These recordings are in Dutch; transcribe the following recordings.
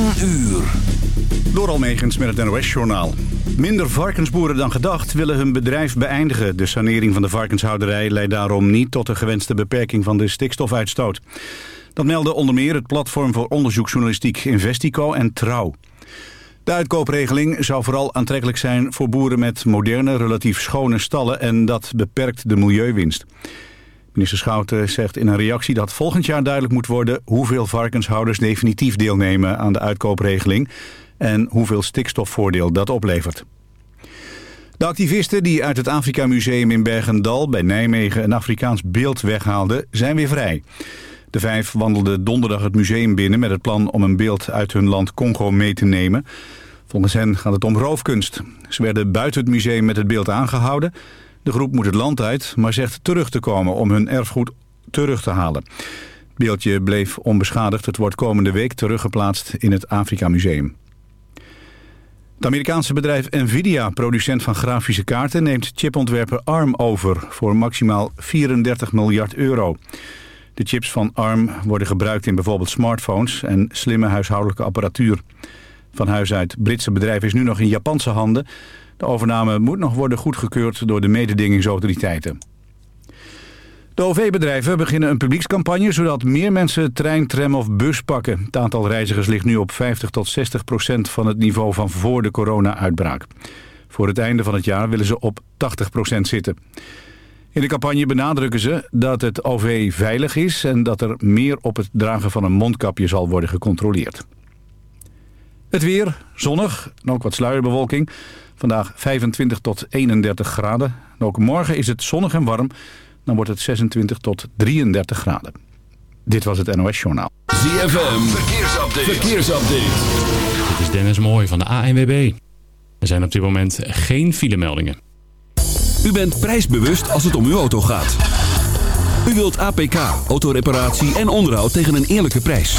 10 uur. Met het NOS-journaal. Minder varkensboeren dan gedacht willen hun bedrijf beëindigen. De sanering van de varkenshouderij leidt daarom niet tot de gewenste beperking van de stikstofuitstoot. Dat melden onder meer het platform voor onderzoeksjournalistiek Investico en Trouw. De uitkoopregeling zou vooral aantrekkelijk zijn voor boeren met moderne, relatief schone stallen en dat beperkt de milieuwinst. Minister Schouten zegt in een reactie dat volgend jaar duidelijk moet worden hoeveel varkenshouders definitief deelnemen aan de uitkoopregeling en hoeveel stikstofvoordeel dat oplevert. De activisten die uit het Afrika Museum in Bergendal bij Nijmegen een Afrikaans beeld weghaalden zijn weer vrij. De vijf wandelden donderdag het museum binnen met het plan om een beeld uit hun land Congo mee te nemen. Volgens hen gaat het om roofkunst. Ze werden buiten het museum met het beeld aangehouden. De groep moet het land uit, maar zegt terug te komen om hun erfgoed terug te halen. Het beeldje bleef onbeschadigd. Het wordt komende week teruggeplaatst in het Afrika Museum. Het Amerikaanse bedrijf Nvidia, producent van grafische kaarten... neemt chipontwerper ARM over voor maximaal 34 miljard euro. De chips van ARM worden gebruikt in bijvoorbeeld smartphones... en slimme huishoudelijke apparatuur. Van huis uit Britse bedrijf is nu nog in Japanse handen. De overname moet nog worden goedgekeurd door de mededingingsautoriteiten. De OV-bedrijven beginnen een publiekscampagne... zodat meer mensen trein, tram of bus pakken. Het aantal reizigers ligt nu op 50 tot 60 procent... van het niveau van voor de corona-uitbraak. Voor het einde van het jaar willen ze op 80 procent zitten. In de campagne benadrukken ze dat het OV veilig is... en dat er meer op het dragen van een mondkapje zal worden gecontroleerd. Het weer, zonnig en ook wat sluierbewolking. Vandaag 25 tot 31 graden. ook morgen is het zonnig en warm. Dan wordt het 26 tot 33 graden. Dit was het NOS Journaal. ZFM, verkeersupdate. verkeersupdate. Dit is Dennis Mooij van de ANWB. Er zijn op dit moment geen filemeldingen. U bent prijsbewust als het om uw auto gaat. U wilt APK, autoreparatie en onderhoud tegen een eerlijke prijs.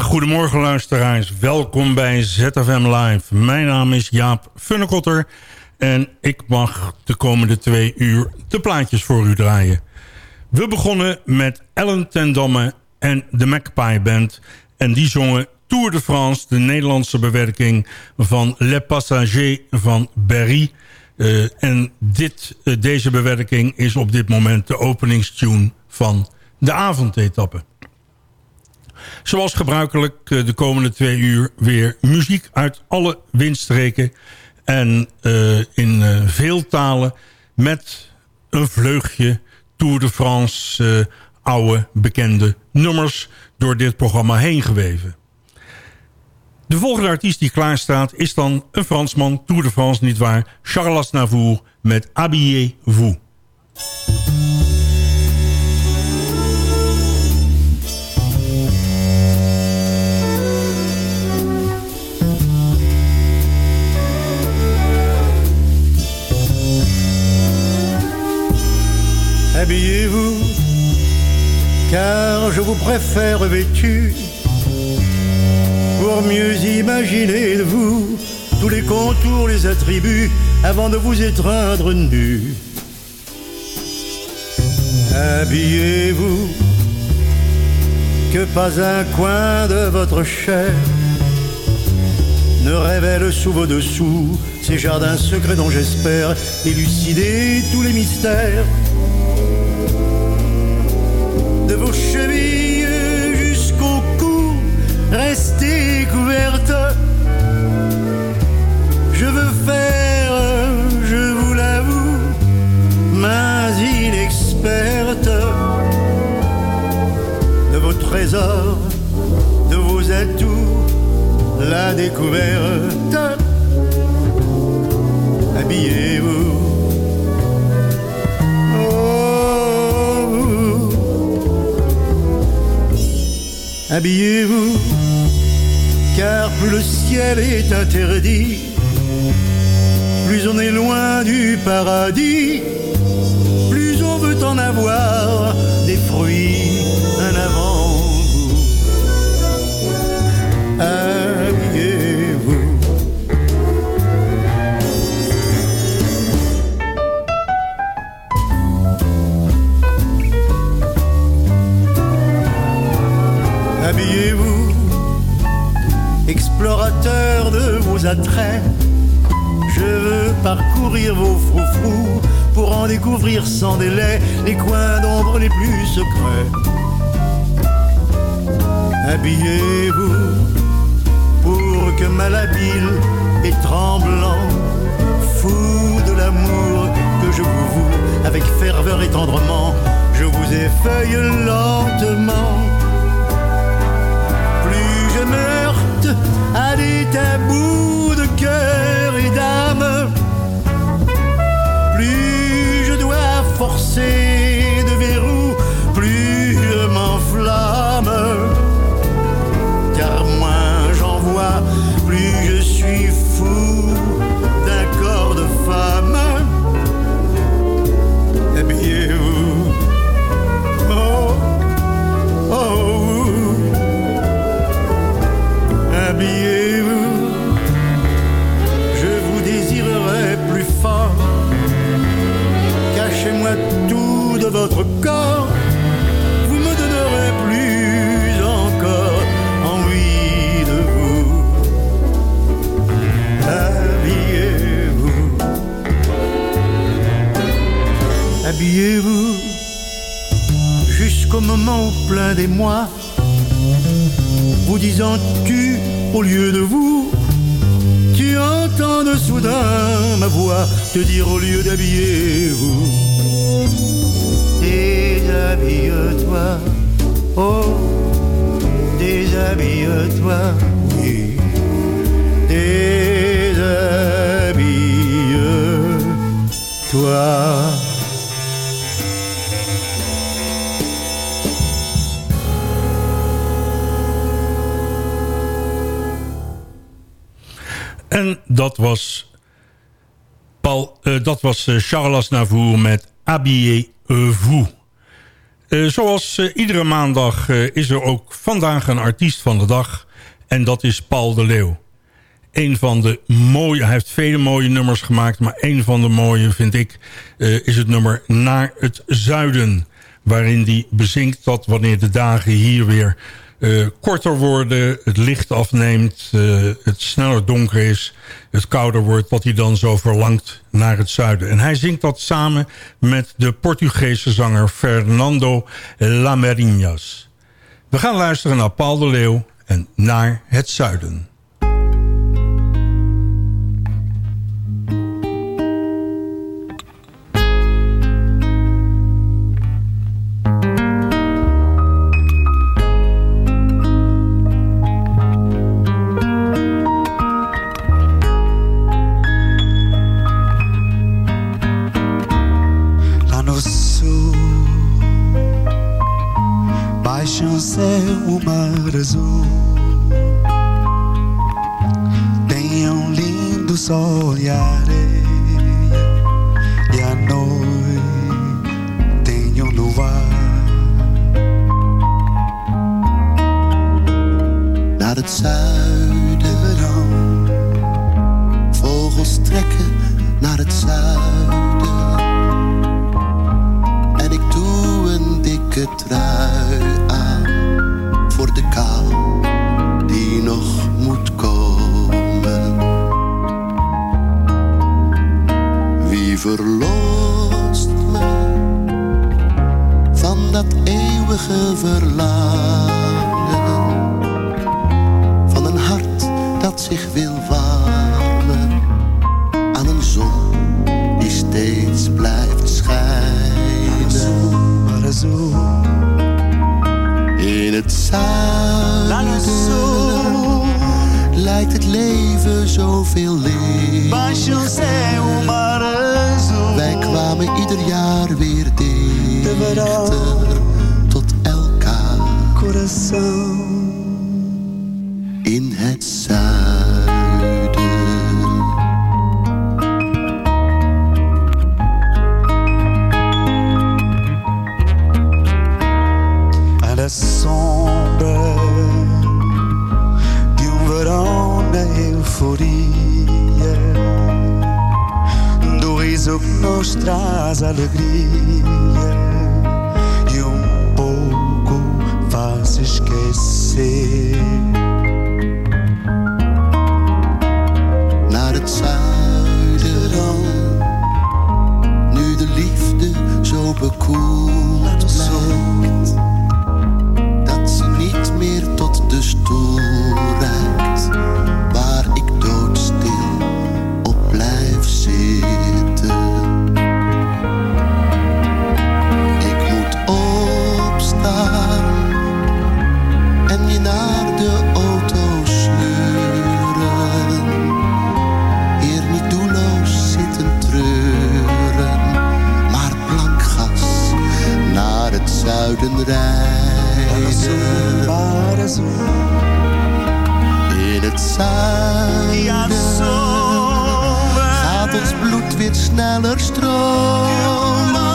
Goedemorgen luisteraars. Welkom bij ZFM Live. Mijn naam is Jaap Funnekotter en ik mag de komende twee uur de plaatjes voor u draaien. We begonnen met Ellen ten Damme en de Magpie Band en die zongen Tour de France, de Nederlandse bewerking van Le Passager van Berry. Eh, en dit, eh, deze bewerking is op dit moment de openingstune van de avondetappe. Zoals gebruikelijk eh, de komende twee uur weer muziek uit alle windstreken. En eh, in eh, veel talen met een vleugje Tour de France oude bekende nummers door dit programma heen geweven. De volgende artiest die klaar staat is dan een Fransman, Tour de France nietwaar, Charles Aznavour met Habillez-vous. Habillez-vous, car je vous préfère vêtu, pour mieux imaginer de vous tous les contours, les attributs, avant de vous étreindre nu. Habillez-vous, que pas un coin de votre chair ne révèle sous vos dessous ces jardins secrets dont j'espère élucider tous les mystères de vos chevilles jusqu'au cou, restez couvertes. Je veux faire, je vous l'avoue, mains inexpertes de vos trésors, de vos atouts, la découverte. Habillez-vous. Habillez-vous, car plus le ciel est interdit, plus on est loin du paradis, plus on veut en avoir des fruits, explorateur de vos attraits. Je veux parcourir vos froufrous pour en découvrir sans délai les coins d'ombre les plus secrets. Habillez-vous pour que malhabile et tremblant, fou de l'amour que je vous voue avec ferveur et tendrement, je vous effeuille lentement heurte à des de cœur et d'âme, plus je dois forcer Tout de votre corps, vous me donnerez plus encore envie de vous. Habillez-vous, habillez-vous jusqu'au moment où plein des mois, vous disant tu au lieu de vous, tu entends de soudain ma voix te dire au lieu d'habiller-vous, déshabille-toi, En dat was, Paul, eh, dat was eh, Charles Aznavour met Habillez-vous. Eh, zoals iedere maandag is er ook vandaag een artiest van de dag. En dat is Paul de Leeuw. Een van de mooie, hij heeft vele mooie nummers gemaakt... maar een van de mooie, vind ik, eh, is het nummer Naar het Zuiden. Waarin hij bezinkt dat wanneer de dagen hier weer eh, korter worden... het licht afneemt, eh, het sneller donker is, het kouder wordt... dat hij dan zo verlangt naar het zuiden. En hij zingt dat samen met de Portugese zanger Fernando Lamerinhas. We gaan luisteren naar Paul de Leeuw en Naar het Zuiden. Azul. Tem um lindo sol e traz alegria e um pouco faz esquecer. naar het zuiden. Nu de liefde zo bekoeld blijkt, dat ze niet meer tot de stoel zuiden rijden. In het zuiden gaat ons bloed weer sneller stromen.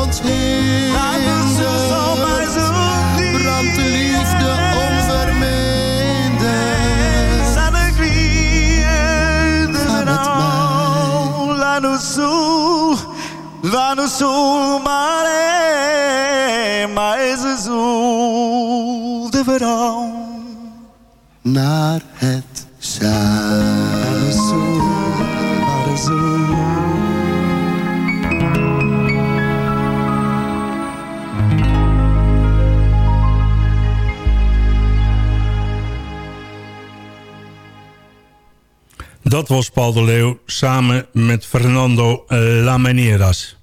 ons heen. Zomaar zo brandt de liefde onvermeden. Zal ik weer van het mij. Laat ons zo, laat ons zo maar. Maar is het zo de verhaal naar het zand. Dat was Paul de Leeuw samen met Fernando eh, Lameneras.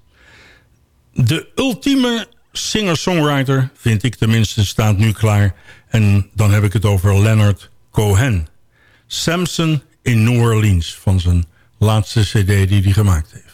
De ultieme singer-songwriter, vind ik tenminste, staat nu klaar. En dan heb ik het over Leonard Cohen. Samson in New Orleans van zijn laatste cd die hij gemaakt heeft.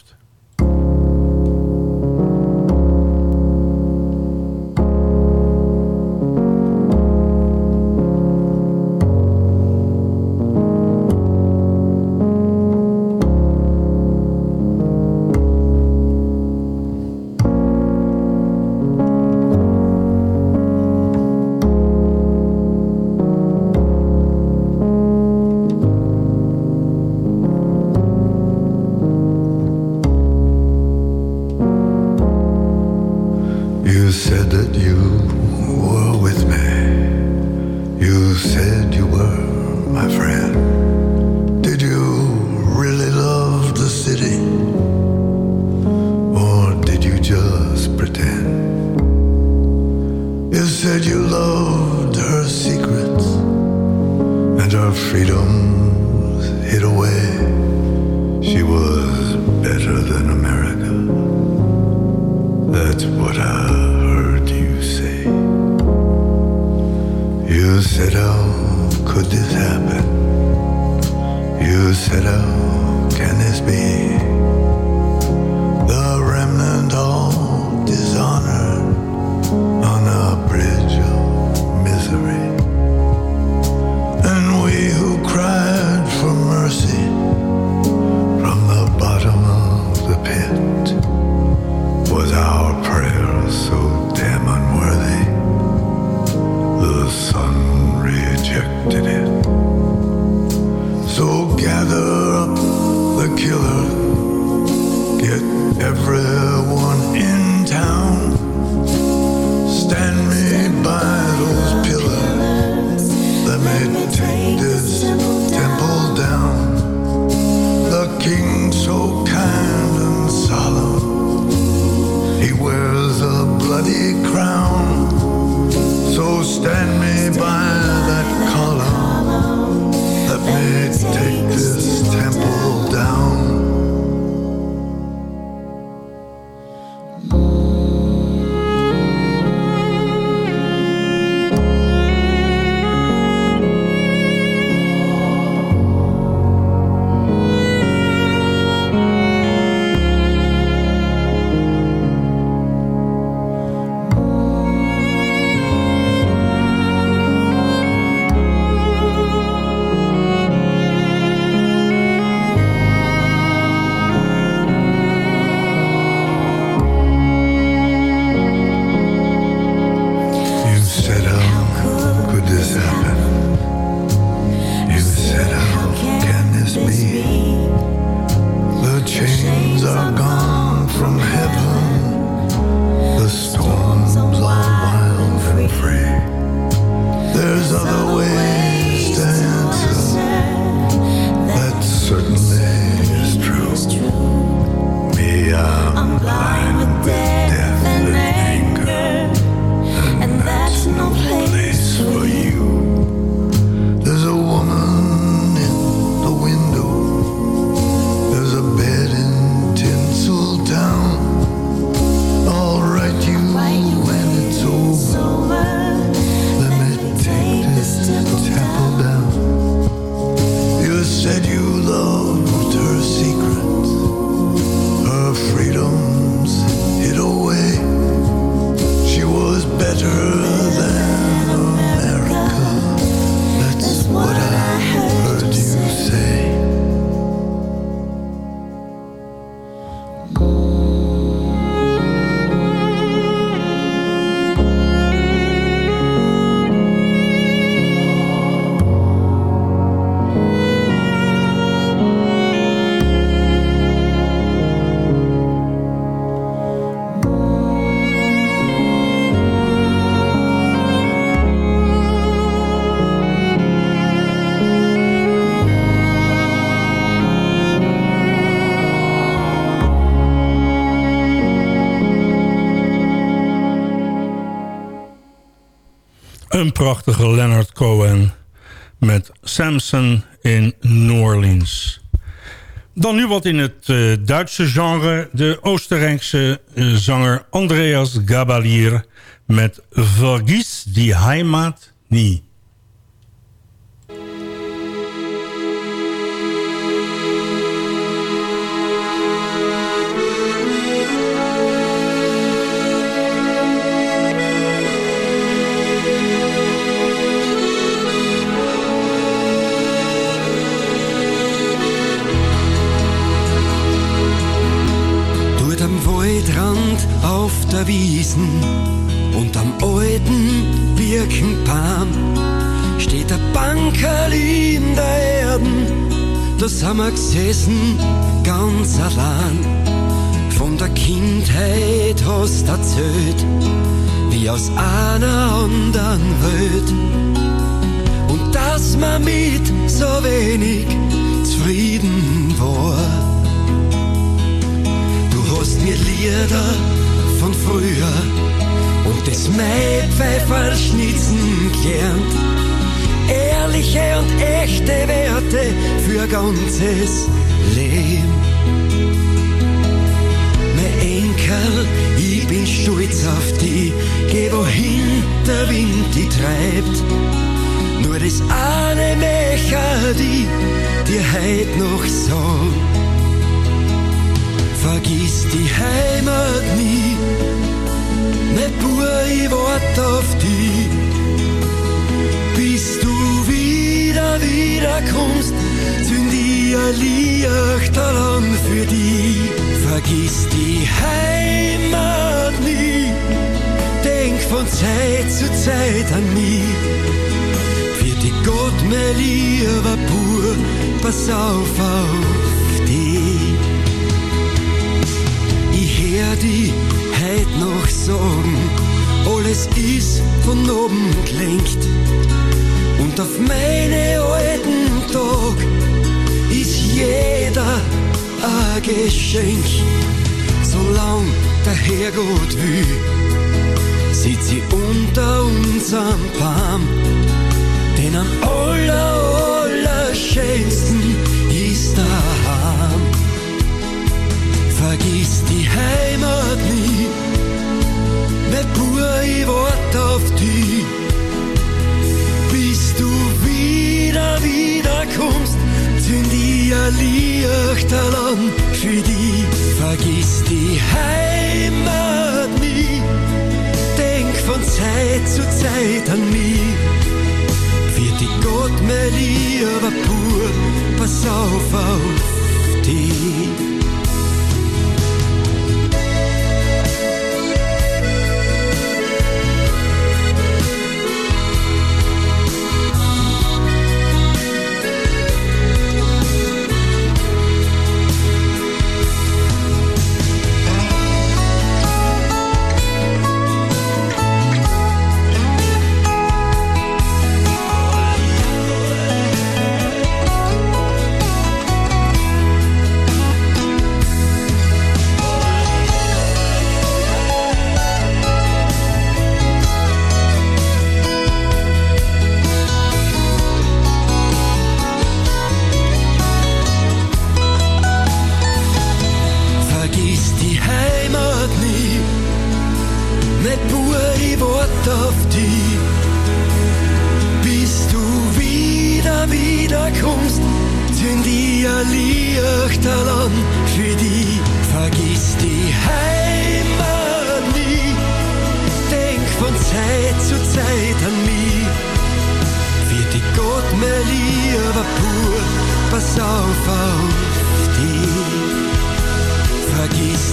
Een prachtige Leonard Cohen met Samson in New Orleans. Dan nu wat in het eh, Duitse genre. De Oostenrijkse eh, zanger Andreas Gabalier met Vergiss die Heimat nie. Auf der Wiesen und am alten Birkenbaum steht der Bankerl in der Erden. Da sind wir gesessen, ganz allein. Von der Kindheit hast erzählt, wie aus einer anderen Welt. Und dass man mit so wenig zufrieden war. Du hast mir Lieder von früher und das Maipfeiferschnitzen gelernt. Ehrliche und echte Werte für ein ganzes Leben. Mein Enkel, ich bin stolz auf die, geh wohin der Wind die treibt. Nur das eine Mecher, die dir heut noch sagen. Vergiss die Heimat nie, mein Bub, ich wart auf die. Bis du wieder, wieder kommst, zünd ich ein Lichterl an für die. Vergiss die Heimat nie, denk von Zeit zu Zeit an mich. Für die Gott, mein lieber Bub, pass auf auf Die heut noch sagen, alles ist von oben gelenkt. Und auf meine alten Tag ist jeder ein Geschenk. Solang der Herrgott will, sitzt sie unter unserem Baum. Denn am aller, allerschönsten ist der Heim. Vergiss die Heimat auf die. Bis du wieder, wieder kommst, zünd ein Lichterl an für die. Vergiss die Heimat nie, denk von Zeit zu Zeit an mich. Für die Gott, mein lieber Bub, pass auf auf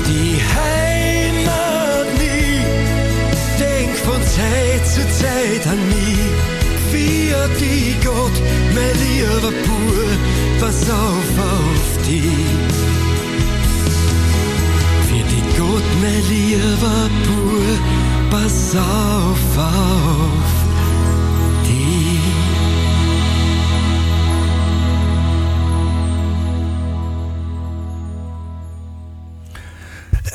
Die Heimat nie, denk von Zeit zu Zeit an mich. Für die Gott, mein lieber Bub, pass auf auf die. Für die Gott, mein lieber Bub, pass auf auf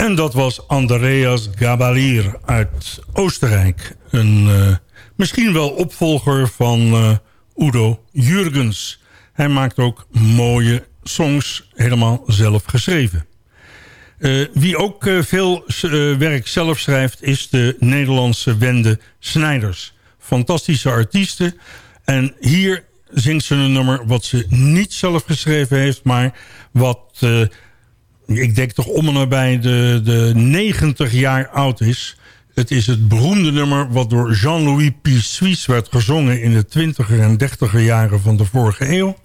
En dat was Andreas Gabalier uit Oostenrijk. Een eh, Misschien wel opvolger van eh, Udo Jurgens. Hij maakt ook mooie songs helemaal zelf geschreven. Eh, wie ook veel werk zelf schrijft is de Nederlandse Wende Snijders. Fantastische artiesten. En hier zingt ze een nummer wat ze niet zelf geschreven heeft... maar wat ik denk toch om en nabij de, de 90 jaar oud is. Het is het beroemde nummer wat door Jean-Louis Pissuis werd gezongen... in de 20er en 30er jaren van de vorige eeuw.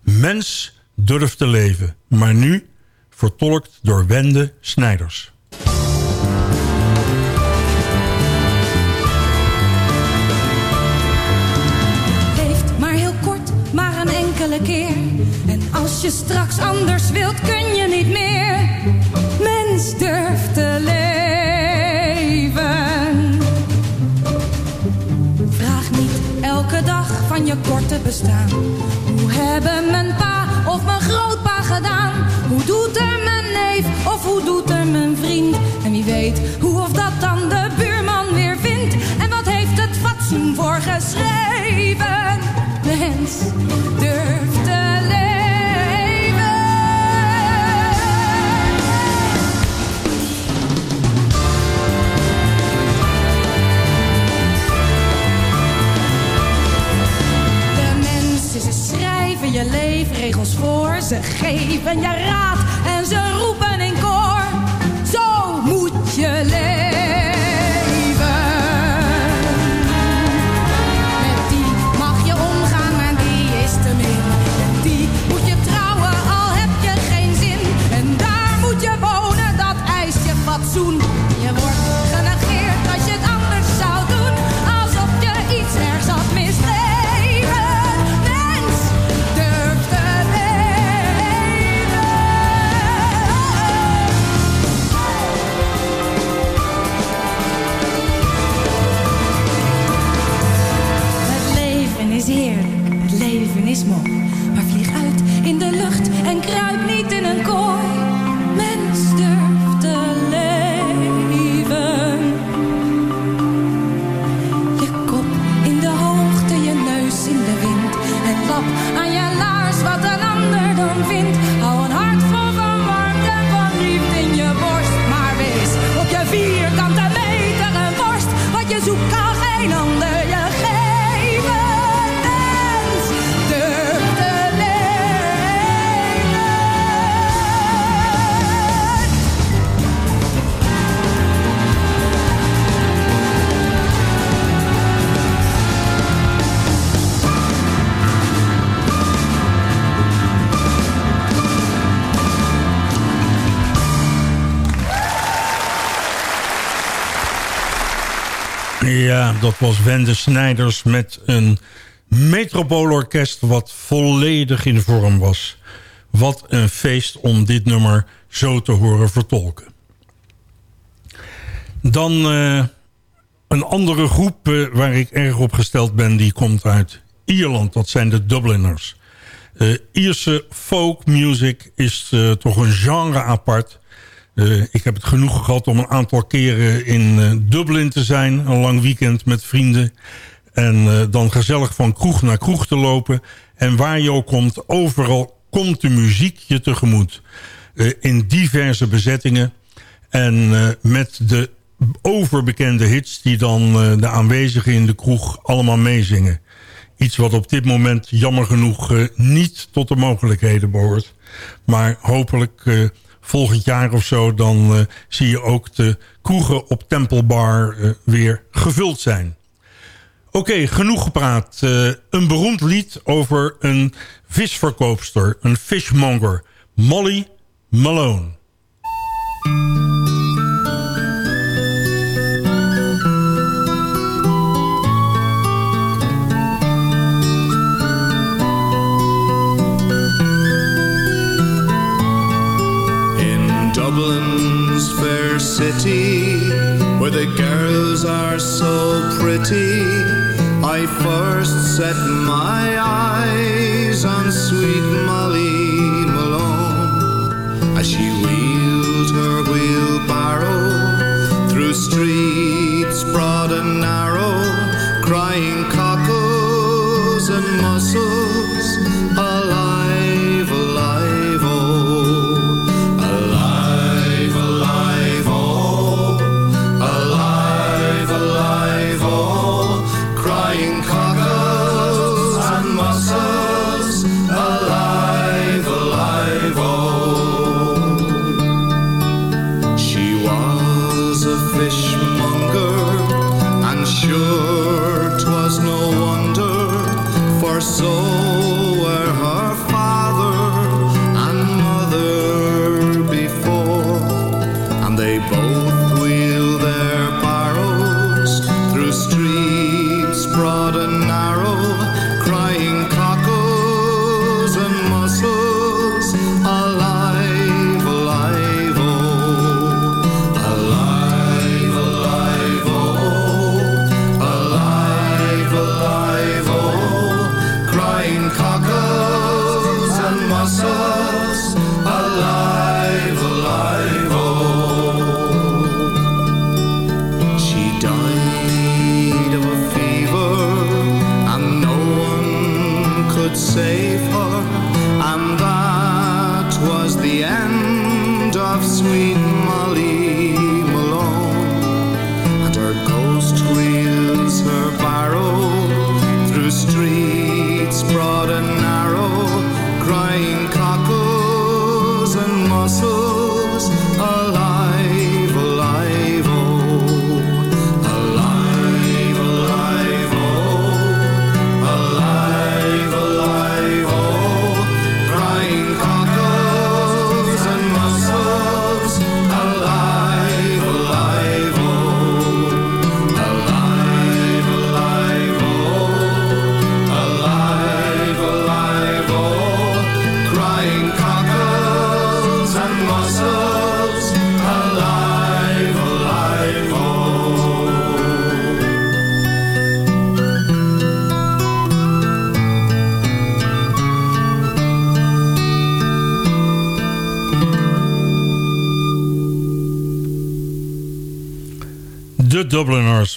Mens durft te leven, maar nu vertolkt door Wende Snijders. Leeft maar heel kort, maar een enkele keer. Je straks anders wilt, kun je niet meer. Mens durft te leven. Vraag niet elke dag van je korte bestaan. Hoe hebben mijn pa of mijn grootpa gedaan? Hoe doet er mijn neef of hoe doet er mijn vriend? En wie weet hoe of dat dan de buurman weer vindt? En wat heeft het fatsoen voor geschreven? Mens durft Ze geven je raad Ja, dat was Wende Snijders met een metropoolorkest wat volledig in vorm was. Wat een feest om dit nummer zo te horen vertolken. Dan eh, een andere groep eh, waar ik erg op gesteld ben, die komt uit Ierland. Dat zijn de Dubliners. Eh, Ierse folk music is toch een genre apart. Eh, ik heb het genoeg gehad om een aantal keren in eh, Dublin te zijn. Een lang weekend met vrienden. En eh, dan gezellig van kroeg naar kroeg te lopen. En waar je ook komt, overal komt de muziek je tegemoet. In diverse bezettingen. En met de overbekende hits die dan de aanwezigen in de kroeg allemaal meezingen. Iets wat op dit moment jammer genoeg niet tot de mogelijkheden behoort. Maar hopelijk volgend jaar of zo... dan eh, zie je ook de kroegen op Temple Bar eh, weer gevuld zijn. Oké, genoeg gepraat. Eh, een beroemd lied over een visverkoopster, een fishmonger. Molly Malone. Dublin's fair city, where the girls are so pretty, I first set my eyes on sweet Molly Malone as she wheeled her wheelbarrow through streets broad and narrow, crying cockles and mussels. Alive.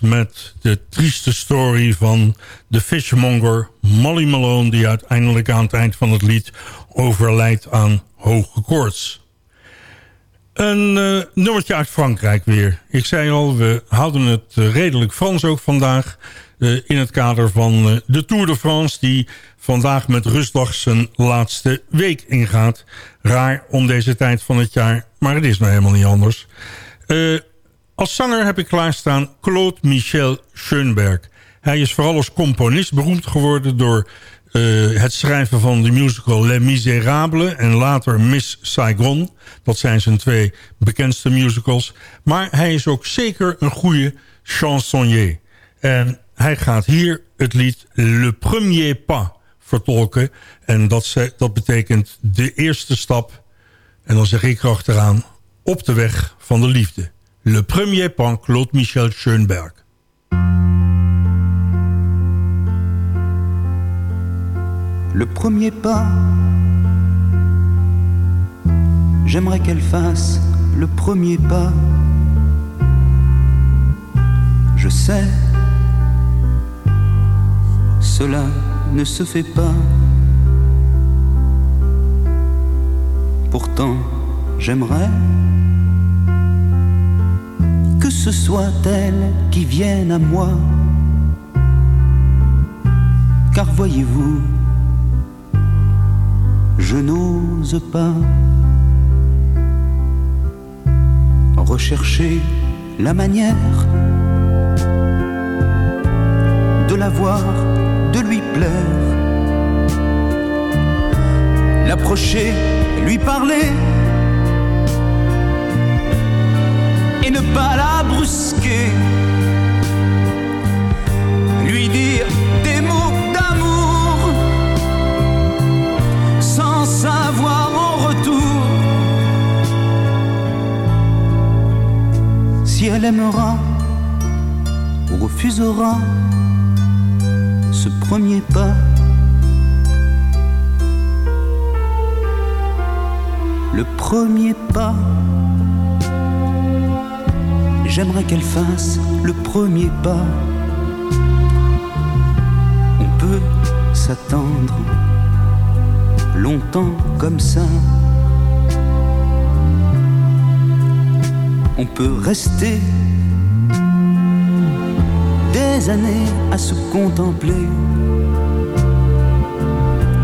Met de trieste story van de fishmonger Molly Malone... die uiteindelijk aan het eind van het lied overlijdt aan hoge koorts. Een eh, nummertje uit Frankrijk weer. Ik zei al, we houden het eh, redelijk Frans ook vandaag... eh, in het kader van de Tour de France... die vandaag met rustdag zijn laatste week ingaat. Raar om deze tijd van het jaar, maar het is nou helemaal niet anders. Als zanger heb ik klaarstaan Claude Michel Schoenberg. Hij is vooral als componist beroemd geworden door eh, het schrijven van de musical Les Miserables en later Miss Saigon. Dat zijn zijn twee bekendste musicals. Maar hij is ook zeker een goede chansonnier. En hij gaat hier het lied Le Premier Pas vertolken. En dat, dat betekent de eerste stap. En dan zeg ik erachteraan op de weg van de liefde. Le Premier Pas, Claude Michel Schoenberg. le premier pas. J'aimerais qu'elle fasse le premier pas. Je sais, cela ne se fait pas. Pourtant, j'aimerais que ce soit elle qui vienne à moi. Car voyez-vous, je n'ose pas rechercher la manière de la voir, de lui plaire, l'approcher, lui parler et ne pas la brusquer, lui dire des mots d'amour sans savoir en retour si elle aimera ou refusera ce premier pas. Le premier pas, j'aimerais qu'elle fasse le premier pas. On peut s'attendre longtemps comme ça. On peut rester des années à se contempler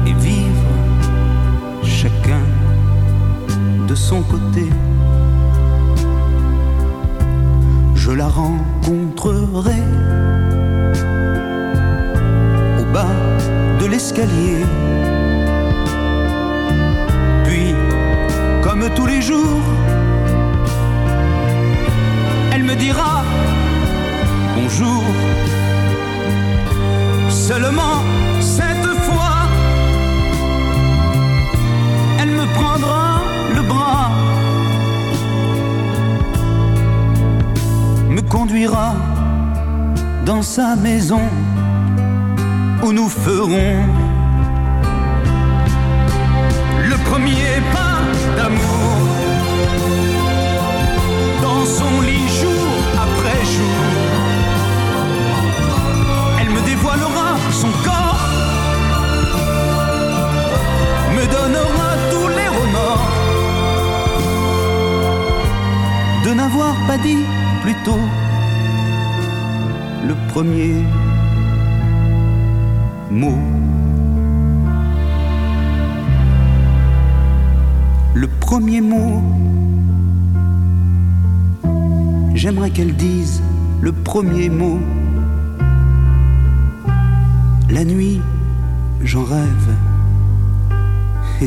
et vivre chacun de son côté. Je la rencontrerai au bas de l'escalier. Puis, comme tous les jours, où nous ferons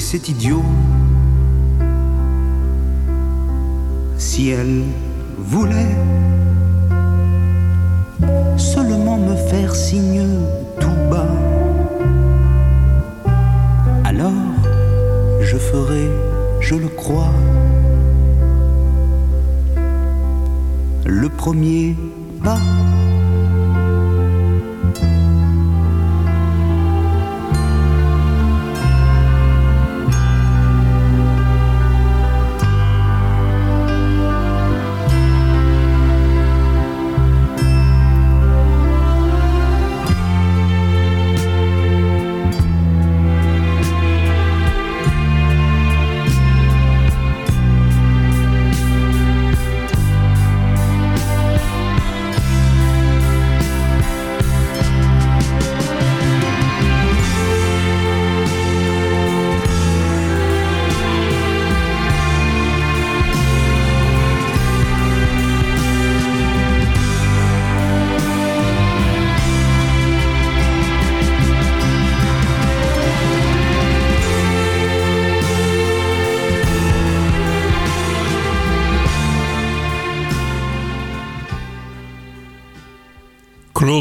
C'est idiot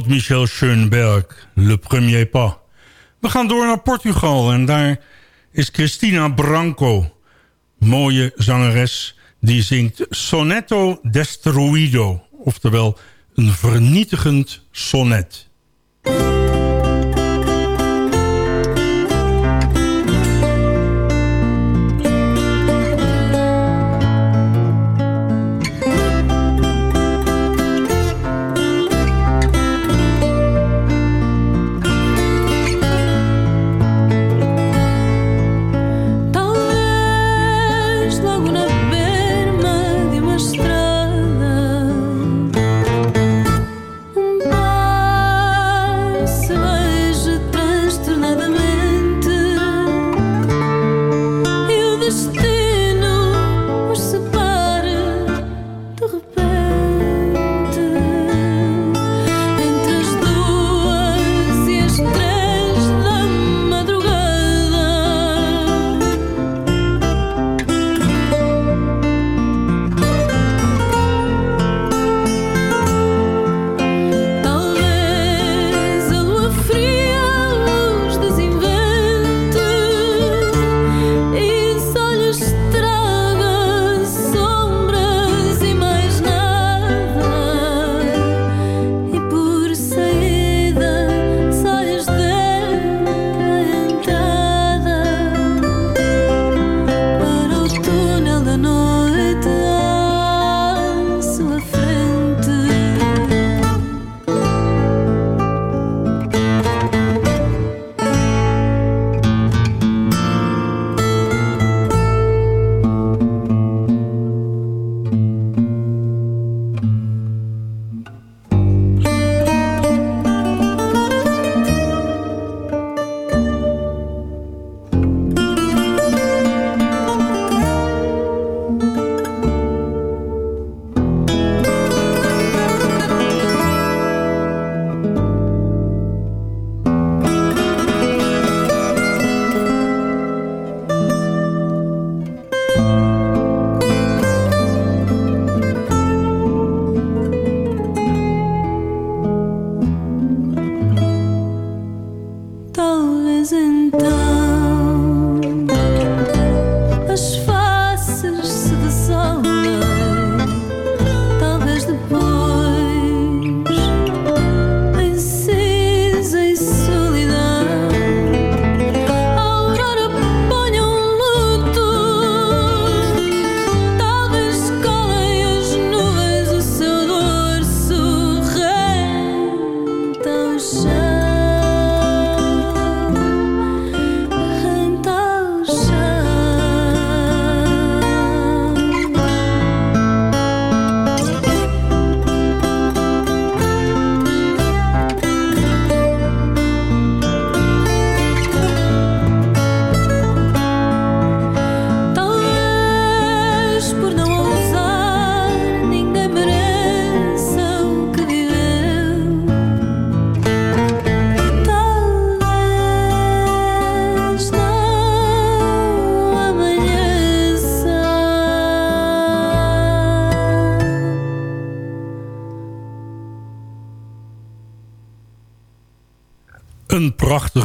Michel Schoenberg, Le Premier Pas. We gaan door naar Portugal en daar is Cristina Branco. Mooie zangeres die zingt Sonetto Destruido. Oftewel een vernietigend sonnet.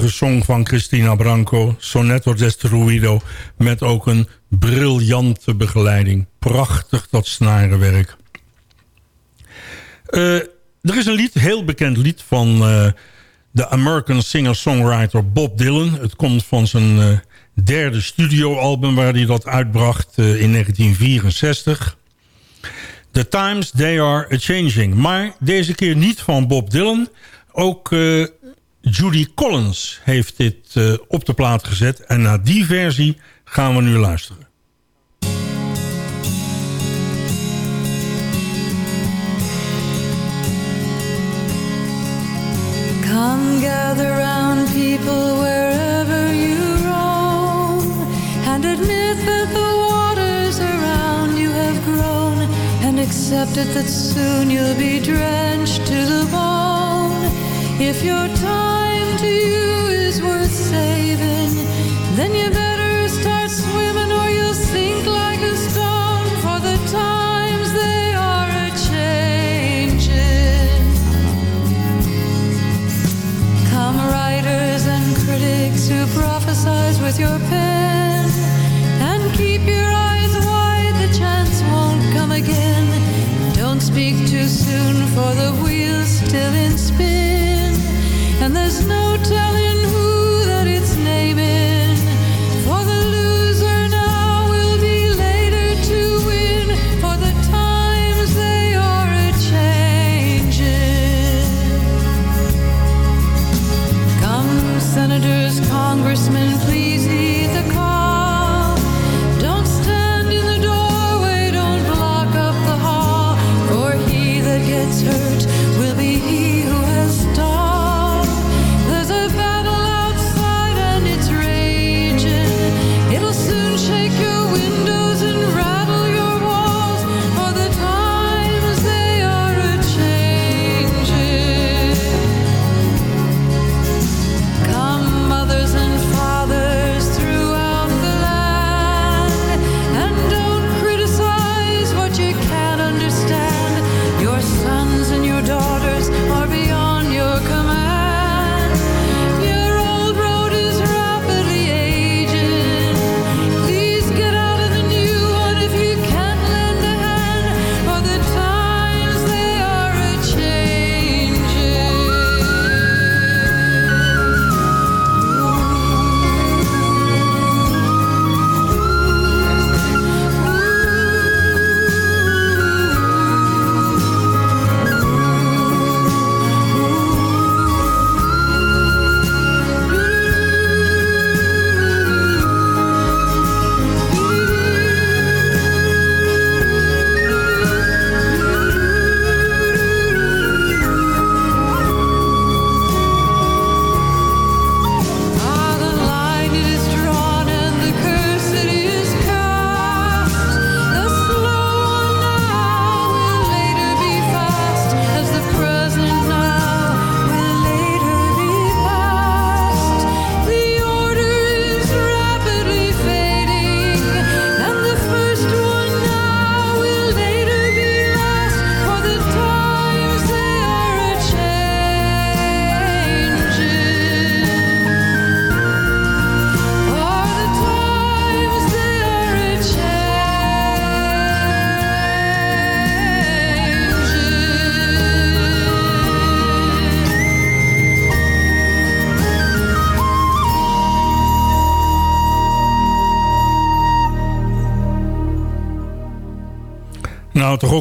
Prachtige song van Cristina Branco, Soneto Destruido... met ook een briljante begeleiding. Prachtig dat snarenwerk. Eh, er is een lied, heel bekend lied van eh, de American singer-songwriter Bob Dylan. Het komt van zijn eh, derde studioalbum waar hij dat uitbracht in 1964. The Times, They Are A-Changing. Maar deze keer niet van Bob Dylan. Ook Judy Collins heeft dit op de plaat gezet. En naar die versie gaan we nu luisteren. Come gather round people wherever you roam and admit that the waters around you have grown and accept it that soon you'll be drenched to the bone. If your time you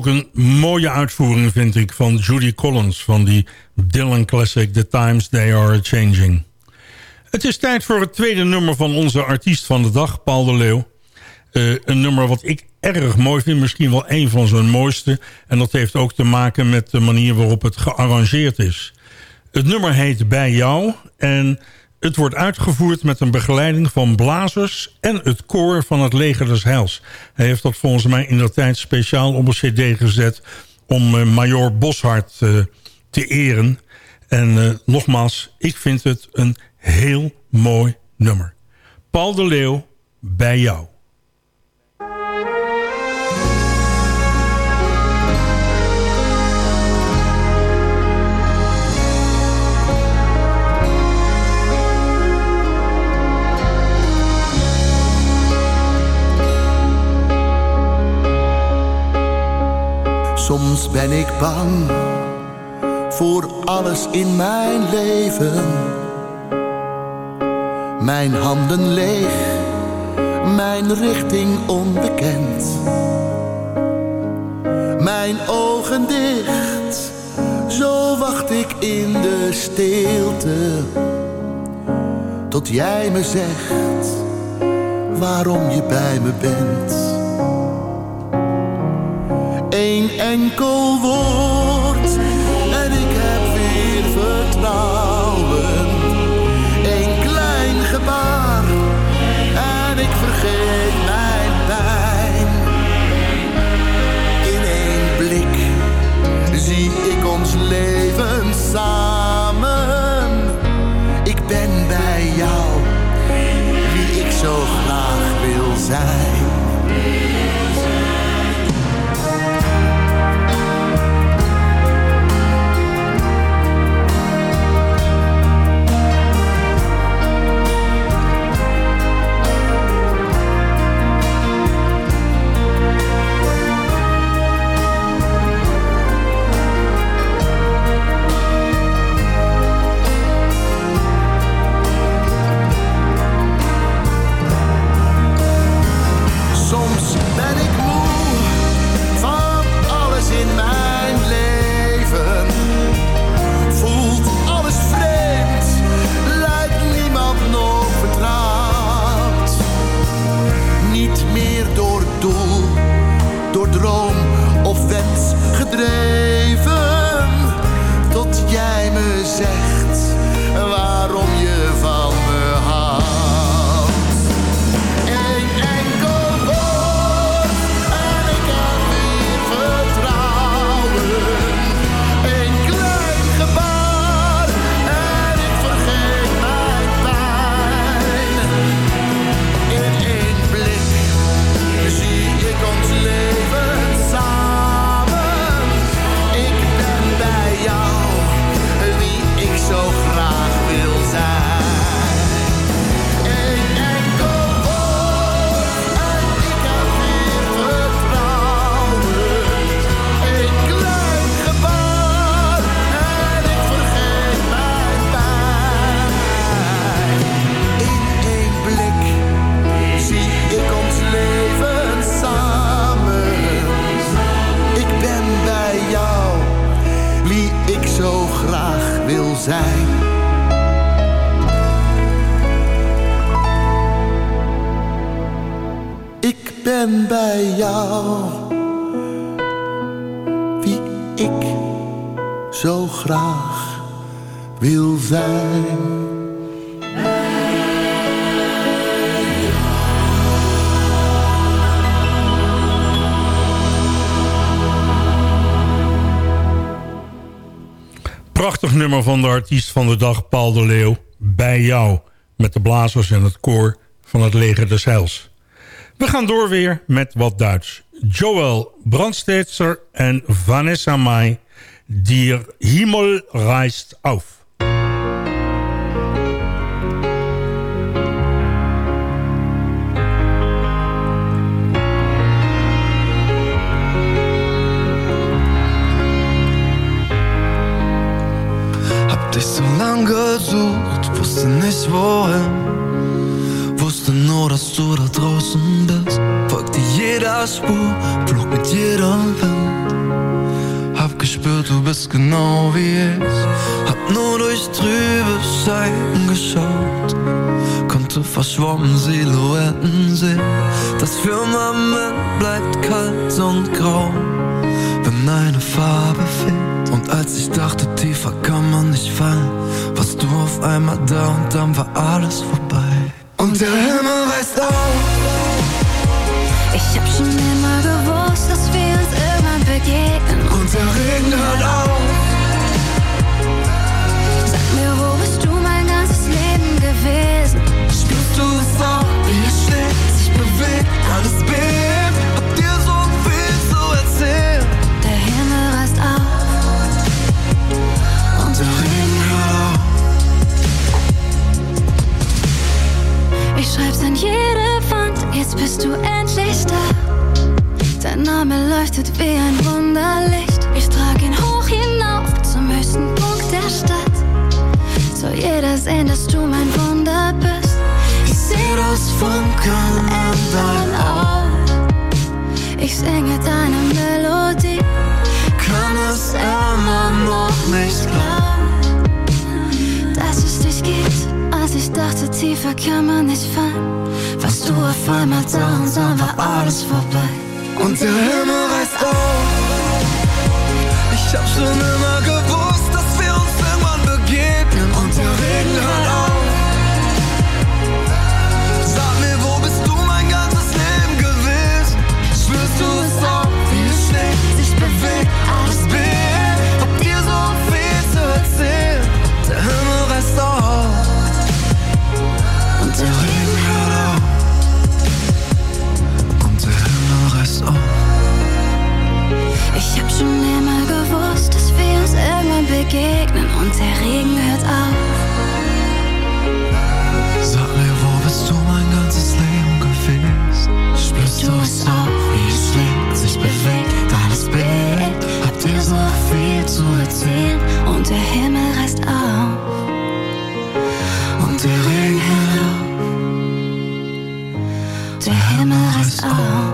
een mooie uitvoering vind ik van Judy Collins... van die Dylan Classic The Times They Are Changing. Het is tijd voor het tweede nummer van onze artiest van de dag, Paul de Leeuw. Eh, een nummer wat ik erg mooi vind, misschien wel een van zijn mooiste. En dat heeft ook te maken met de manier waarop het gearrangeerd is. Het nummer heet Bij jou en het wordt uitgevoerd met een begeleiding van blazers... en het koor van het Leger des Heils. Hij heeft dat volgens mij in de tijd speciaal op een cd gezet... om eh, Major Boshart eh, te eren. En eh, nogmaals, ik vind het een heel mooi nummer. Paul de Leeuw, bij jou. Alles in mijn leven. Mijn handen leeg, mijn richting onbekend. Mijn ogen dicht, zo wacht ik in de stilte. Tot jij me zegt waarom je bij me bent. Eén enkel woord ik vergeet mijn pijn. In één blik zie ik ons leven samen. Ik ben bij jou, wie ik zo graag wil zijn. Artiest van de dag, Paul de Leeuw. Bij jou, met de blazers en het koor van het leger des Heils. We gaan door weer met wat Duits. Joel Brandstetzer en Vanessa Mai. Die Himmel reist auf. Dich so lang gesucht, wusste nicht wohin. Wusste nur, dass du da draußen bist. Folgte jeder Spur, flog mit jedem Wind. Hab gespürt, du bist genau wie ich. Hab nur durch trübe Scheiben geschaut. Konnte verschwommen Silhouetten sehen. Das Firmament bleibt kalt und grau, wenn eine Farbe fehlt. Und als ich dachte, tiefer kann man nicht fallen, warst du auf einmal da und dann war alles vorbei. Und der Himmel reißt auf. Ich hab schon immer gewusst, dass wir uns irgendwann begegnen. Und der Regen hört auf. Sag mir, wo bist du mein ganzes Leben gewesen? Spürst du es auch, wie es schlägt, sich bewegt, alles bebt. Schreib's an jede Wand, jetzt bist du endlich da. Dein Name leuchtet wie ein Wunderlicht. Ich trag ihn hoch hinauf zum höchsten Punkt der Stadt. Soll jeder sehen, dass du mein Wunder bist. Ich seh das Funkeln an deinen Augen. Ich singe deine Melodie. Kann es immer noch nicht glauben. Tiefer kann man nicht fallen. Warst du auf einmal da und dann war alles vorbei. Und der Himmel reißt auf. Ich hab schon immer gewusst, dass wir uns irgendwann begegnen und der Regen hört auf. Schon immer gewusst, dass wir uns irgendwann begegnen und der Regen hört auf. Sag mir, wo bist du mein ganzes Leben gewesen? Spürst du es auch, wie es schlägt, sich bewegt, alles bebt? Hab dir so viel zu erzählen und der Himmel reißt auf. Und der Regen hört auf. Der Himmel reißt auf.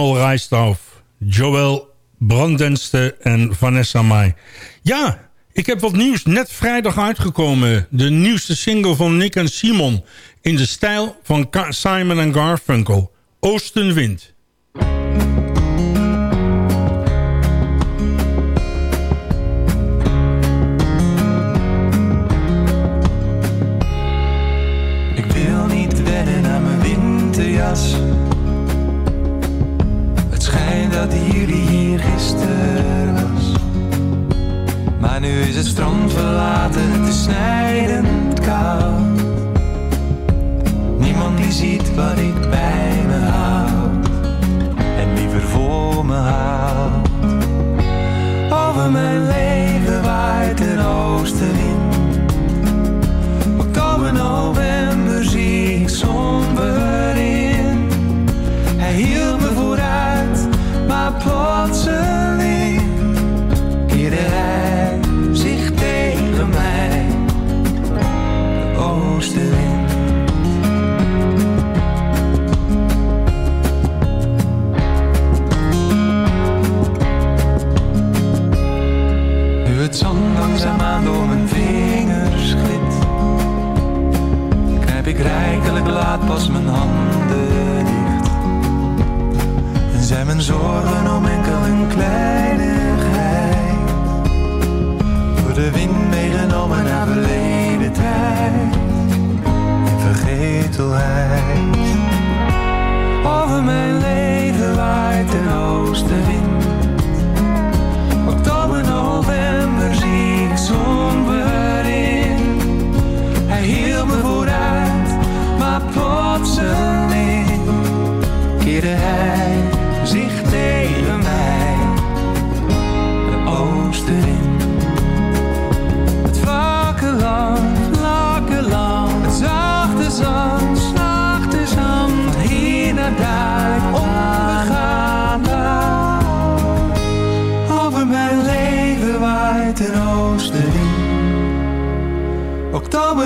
Der Himmel reist auf. Joël Brandenste en Vanessa Mai. Ja, ik heb wat nieuws. Net vrijdag uitgekomen. De nieuwste single van Nick en Simon. In de stijl van Simon Garfunkel. Oostenwind. Ik wil niet wennen aan mijn winterjas. Maar nu is het strand verlaten, het is snijdend koud. Niemand die ziet wat ik bij me houd. En liever voor me houd. Over mijn leven waait een oostenwind. Oktober, november rijkelijk laat pas mijn handen dicht. En zijn mijn zorgen om enkel een kleinigheid. Door de wind meegenomen naar verleden tijd. In vergetelheid. Over mijn leven waait een oostenwind.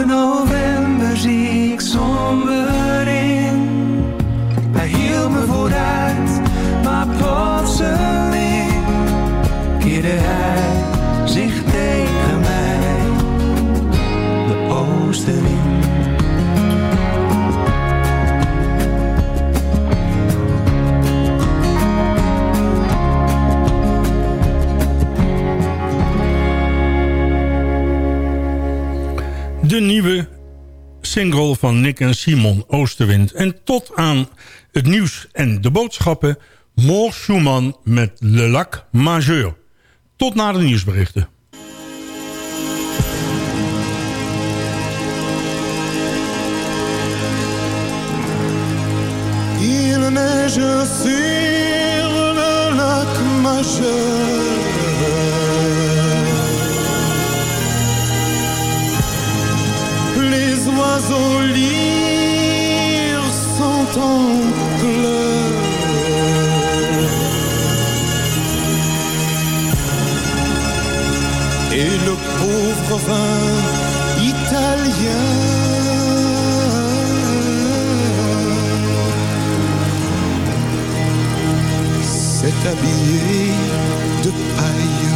November zie ik somber in. Hij hield me vooruit, maar plotseling keerde single van Nick en Simon Oosterwind. En tot aan het nieuws en de boodschappen... Mor Schumann met Le Lac Majeur. Tot na de nieuwsberichten. Il neige sur le lac majeur. Oiseaux lyres sont. Et le pauvre vin italien s'est habillé de paille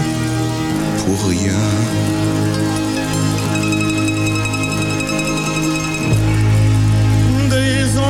pour rien.